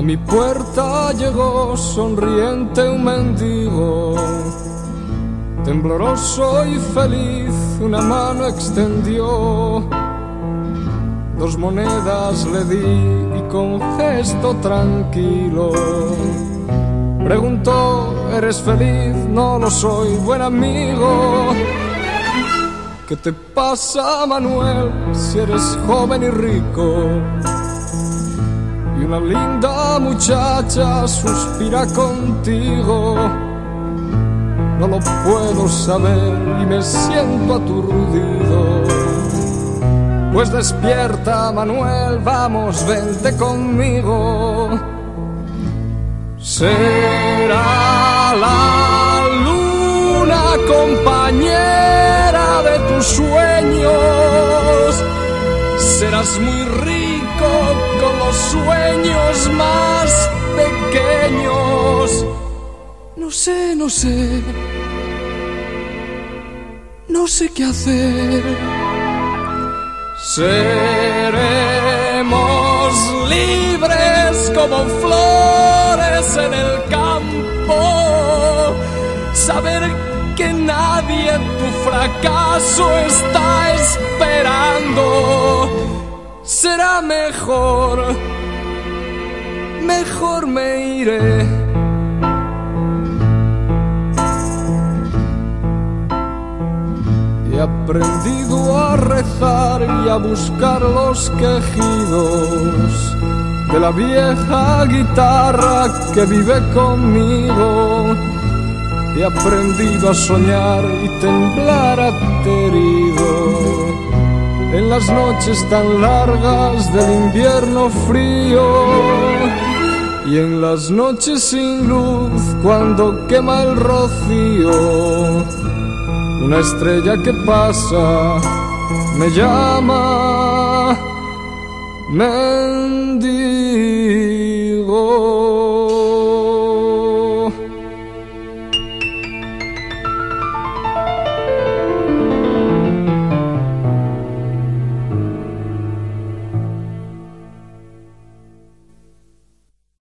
A mi puerta llegó sonriente un mendigo, tembloroso y feliz, una mano extendió. Dos monedas le di y con gesto tranquilo preguntó, ¿eres feliz? No lo soy, buen amigo. ¿Qué te pasa, Manuel, si eres joven y rico? Y una linda muchacha suspira contigo. No lo puedo saber y me siento aturdido. Pues despierta, Manuel, vamos, vente conmigo. Será la luna compañera de tus sueños. Serás muy rico con los sueños más pequeños. No sé, no sé. No sé qué hacer. Seremos libres como flores tu fracaso está esperando. Será mejor, mejor me iré. He aprendido a rezar y a buscar los quejidos de la vieja guitarra que vive conmigo. He aprendido a soñar y temblar aterido. En las noches tan largas del invierno frío y en las noches sin luz cuando quema el rocío una estrella que pasa me llama, me